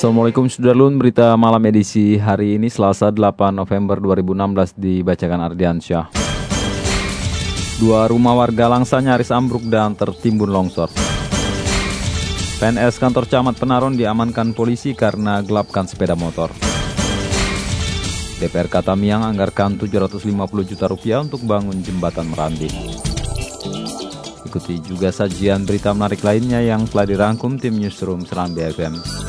Assalamualaikum Sudarlun, berita malam edisi hari ini Selasa 8 November 2016 dibacakan Ardiansyah. Dua rumah warga Langsa nyaris ambruk dan tertimbun longsor. PNS kantor camat Penaron diamankan polisi karena gelapkan sepeda motor. DPR Kata Miang anggarkan 750 juta rupiah untuk bangun jembatan Meranding. Ikuti juga sajian berita menarik lainnya yang telah dirangkum tim Newsroom Serambi FM.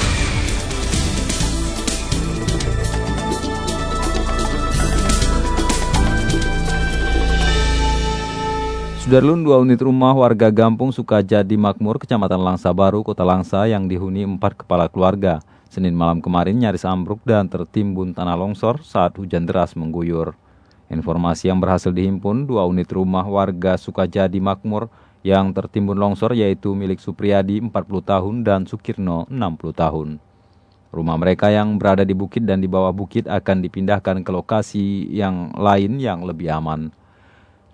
Sudarlun dua unit rumah warga Gampung Sukajadi Makmur, Kecamatan Langsa Baru, Kota Langsa yang dihuni empat kepala keluarga. Senin malam kemarin nyaris ambruk dan tertimbun tanah longsor saat hujan deras mengguyur. Informasi yang berhasil dihimpun, dua unit rumah warga Sukajadi Makmur yang tertimbun longsor yaitu milik Supriyadi 40 tahun dan Sukirno 60 tahun. Rumah mereka yang berada di bukit dan di bawah bukit akan dipindahkan ke lokasi yang lain yang lebih aman.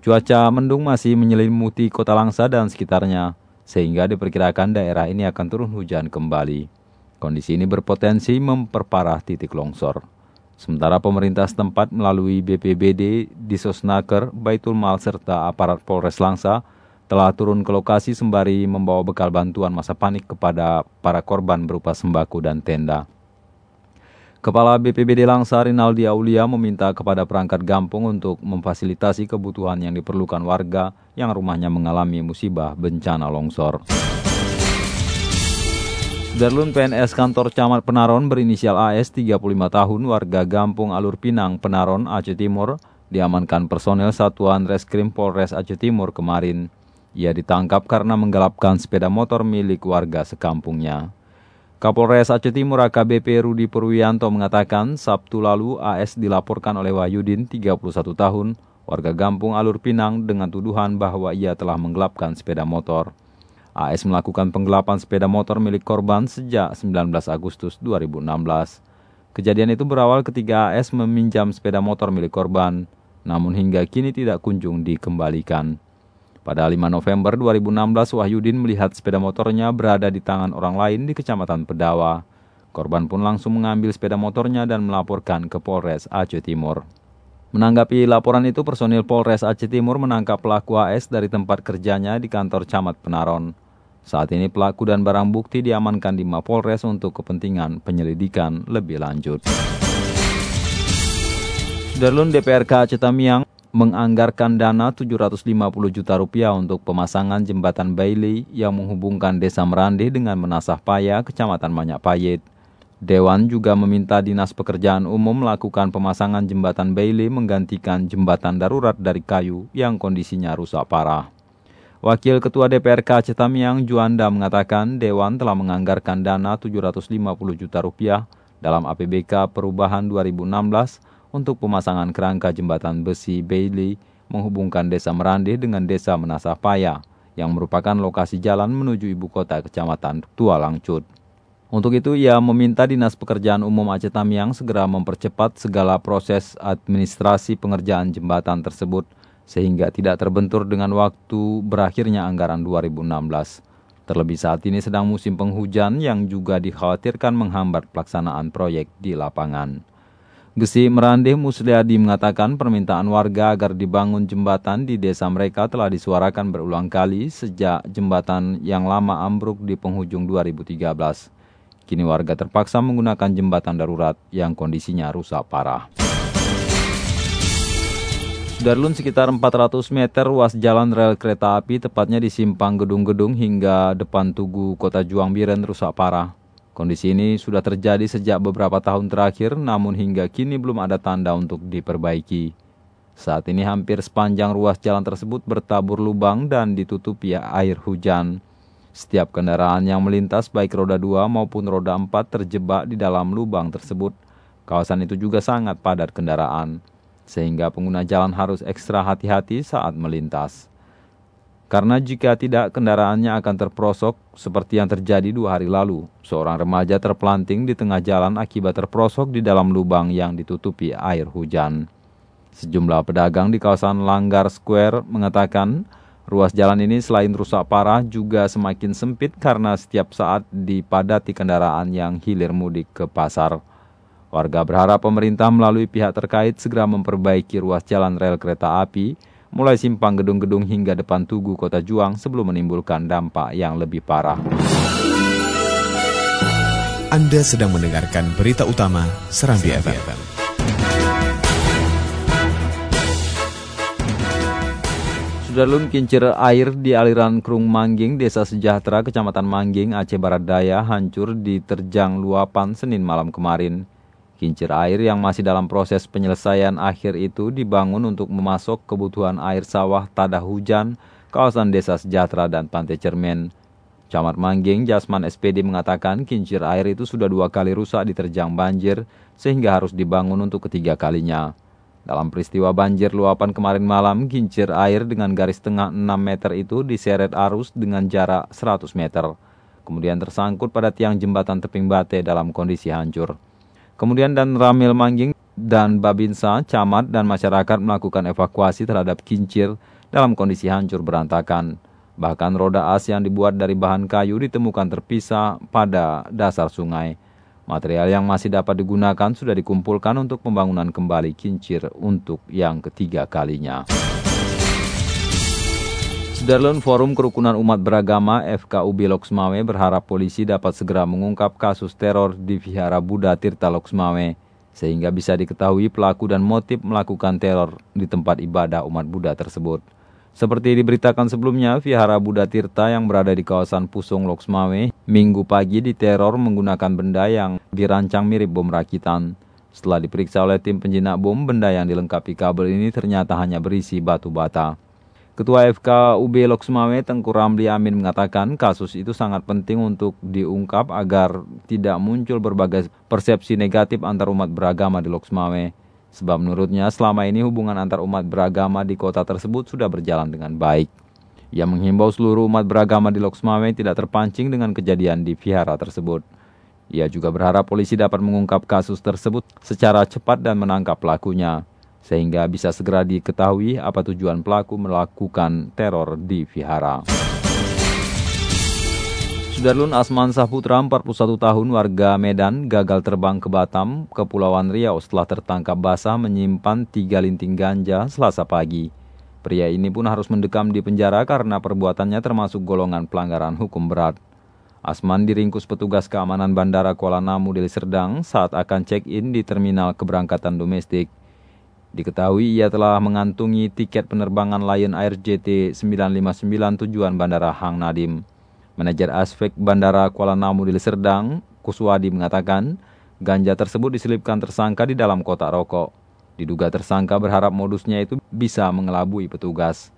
Cuaca mendung masih menyelimuti kota Langsa dan sekitarnya, sehingga diperkirakan daerah ini akan turun hujan kembali. Kondisi ini berpotensi memperparah titik longsor. Sementara pemerintah setempat melalui BPBD, Disosnaker, Baitul Mal, serta aparat Polres Langsa telah turun ke lokasi sembari membawa bekal bantuan masa panik kepada para korban berupa sembako dan tenda. Kepala BPBD Langsa Rinaldi Aulia meminta kepada perangkat Gampung untuk memfasilitasi kebutuhan yang diperlukan warga yang rumahnya mengalami musibah bencana longsor. Darlun PNS kantor Camat Penaron berinisial AS 35 tahun warga Gampung Alur Pinang Penaron Aceh Timur diamankan personel Satuan Reskrim Polres Aceh Timur kemarin. Ia ditangkap karena menggelapkan sepeda motor milik warga sekampungnya. Kapolres Aceh Timur AKBP Rudi Purwianto mengatakan Sabtu lalu AS dilaporkan oleh Wahyudin 31 tahun, warga Gampung Alur Pinang dengan tuduhan bahwa ia telah menggelapkan sepeda motor. AS melakukan penggelapan sepeda motor milik korban sejak 19 Agustus 2016. Kejadian itu berawal ketika AS meminjam sepeda motor milik korban, namun hingga kini tidak kunjung dikembalikan. Pada 5 November 2016, Wahyudin melihat sepeda motornya berada di tangan orang lain di Kecamatan Pedawa. Korban pun langsung mengambil sepeda motornya dan melaporkan ke Polres Aceh Timur. Menanggapi laporan itu, personil Polres Aceh Timur menangkap pelaku AS dari tempat kerjanya di kantor Camat Penaron. Saat ini pelaku dan barang bukti diamankan di Mapolres untuk kepentingan penyelidikan lebih lanjut. Darlun DPRK Cetamiang menganggarkan dana 750 juta rupiah untuk pemasangan jembatan Bailey yang menghubungkan Desa Merande dengan Menasah Paya, Kecamatan Manyak Payet. Dewan juga meminta Dinas Pekerjaan Umum melakukan pemasangan jembatan Bailey menggantikan jembatan darurat dari kayu yang kondisinya rusak parah. Wakil Ketua DPRK Cetamiang Juanda mengatakan Dewan telah menganggarkan dana 750 juta rupiah dalam APBK Perubahan 2016 untuk pemasangan kerangka jembatan besi Bailey menghubungkan Desa Merande dengan Desa Menasah Paya yang merupakan lokasi jalan menuju ibu kota Kecamatan Tua Langcut. Untuk itu, ia meminta Dinas Pekerjaan Umum Aceh Tamiang segera mempercepat segala proses administrasi pengerjaan jembatan tersebut sehingga tidak terbentur dengan waktu berakhirnya anggaran 2016. Terlebih saat ini sedang musim penghujan yang juga dikhawatirkan menghambat pelaksanaan proyek di lapangan. Gesi Merande Musliadi mengatakan permintaan warga agar dibangun jembatan di desa mereka telah disuarakan berulang kali sejak jembatan yang lama ambruk di penghujung 2013. Kini warga terpaksa menggunakan jembatan darurat yang kondisinya rusak parah. Darlun sekitar 400 meter ruas jalan rel kereta api tepatnya di simpang gedung-gedung hingga depan Tugu Kota Juang Biren rusak parah. Kondisi ini sudah terjadi sejak beberapa tahun terakhir, namun hingga kini belum ada tanda untuk diperbaiki. Saat ini hampir sepanjang ruas jalan tersebut bertabur lubang dan ditutupi air hujan. Setiap kendaraan yang melintas baik roda 2 maupun roda 4 terjebak di dalam lubang tersebut. Kawasan itu juga sangat padat kendaraan, sehingga pengguna jalan harus ekstra hati-hati saat melintas. Karena jika tidak kendaraannya akan terprosok seperti yang terjadi dua hari lalu. Seorang remaja terpelanting di tengah jalan akibat terprosok di dalam lubang yang ditutupi air hujan. Sejumlah pedagang di kawasan Langgar Square mengatakan ruas jalan ini selain rusak parah juga semakin sempit karena setiap saat dipadati kendaraan yang hilir mudik ke pasar. Warga berharap pemerintah melalui pihak terkait segera memperbaiki ruas jalan rel kereta api mulai simpang gedung-gedung hingga depan Tugu Kota Juang sebelum menimbulkan dampak yang lebih parah. Anda sedang mendengarkan berita utama Serambi FM. Sudarlun kincir air di aliran Krung Mangging, Desa Sejahtera, Kecamatan Mangging, Aceh Barat Daya hancur diterjang luapan Senin malam kemarin. Kincir air yang masih dalam proses penyelesaian akhir itu dibangun untuk memasok kebutuhan air sawah tada hujan, kawasan desa sejahtera dan pantai cermen. Camat Mangging, Jasman SPD mengatakan kincir air itu sudah dua kali rusak diterjang banjir sehingga harus dibangun untuk ketiga kalinya. Dalam peristiwa banjir luapan kemarin malam, kincir air dengan garis tengah 6 meter itu diseret arus dengan jarak 100 meter. Kemudian tersangkut pada tiang jembatan teping bate dalam kondisi hancur. Kemudian dan Ramil Mangging dan Babinsa, camat dan masyarakat melakukan evakuasi terhadap kincir dalam kondisi hancur berantakan. Bahkan roda as yang dibuat dari bahan kayu ditemukan terpisah pada dasar sungai. Material yang masih dapat digunakan sudah dikumpulkan untuk pembangunan kembali kincir untuk yang ketiga kalinya. Sudarlun Forum Kerukunan Umat Beragama FKUB Loksmawe berharap polisi dapat segera mengungkap kasus teror di Vihara Buddha Tirta Loksmawe sehingga bisa diketahui pelaku dan motif melakukan teror di tempat ibadah umat Buddha tersebut. Seperti diberitakan sebelumnya, Vihara Buddha Tirta yang berada di kawasan Pusung Loksmawe minggu pagi diteror menggunakan benda yang dirancang mirip bom rakitan. Setelah diperiksa oleh tim penjinak bom, benda yang dilengkapi kabel ini ternyata hanya berisi batu bata. Ketua FK UB Loksmawe Tengku Ramli Amin mengatakan kasus itu sangat penting untuk diungkap agar tidak muncul berbagai persepsi negatif antar umat beragama di Loksmawe. Sebab menurutnya selama ini hubungan antar umat beragama di kota tersebut sudah berjalan dengan baik. Ia menghimbau seluruh umat beragama di Loksmawe tidak terpancing dengan kejadian di vihara tersebut. Ia juga berharap polisi dapat mengungkap kasus tersebut secara cepat dan menangkap pelakunya sehingga bisa segera diketahui apa tujuan pelaku melakukan teror di vihara. Sudarlun Asman Saputra, 41 tahun, warga Medan, gagal terbang ke Batam, Kepulauan Riau setelah tertangkap basah menyimpan tiga linting ganja selasa pagi. Pria ini pun harus mendekam di penjara karena perbuatannya termasuk golongan pelanggaran hukum berat. Asman diringkus petugas keamanan Bandara Kuala Namu Deli Serdang saat akan check-in di terminal keberangkatan domestik. Diketahui ia telah mengantungi tiket penerbangan Lion Air JT 959 tujuan Bandara Hang Nadim. Manajer aspek Bandara Kuala Namu di Serdang, Kuswadi mengatakan, ganja tersebut diselipkan tersangka di dalam kotak rokok. Diduga tersangka berharap modusnya itu bisa mengelabui petugas.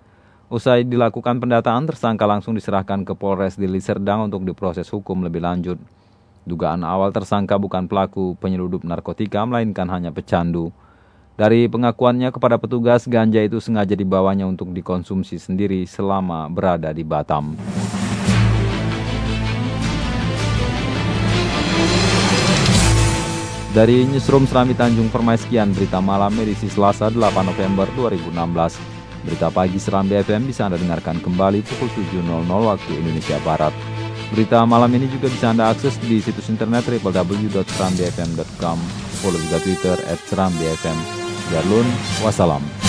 Usai dilakukan pendataan, tersangka langsung diserahkan ke Polres Deli Serdang untuk diproses hukum lebih lanjut. Dugaan awal tersangka bukan pelaku penyeludup narkotika, melainkan hanya pecandu. Dari pengakuannya kepada petugas, ganja itu sengaja dibawanya untuk dikonsumsi sendiri selama berada di Batam. Dari Newsroom Serambi Tanjung Permai sekian berita malam edisi Selasa 8 November 2016. Berita pagi Serambi FM bisa Anda dengarkan kembali pukul 7.00 waktu Indonesia Barat. Berita malam ini juga bisa Anda akses di situs internet www.serambifm.com. Follow juga Twitter at Serambi FM. Darlun, wassalam.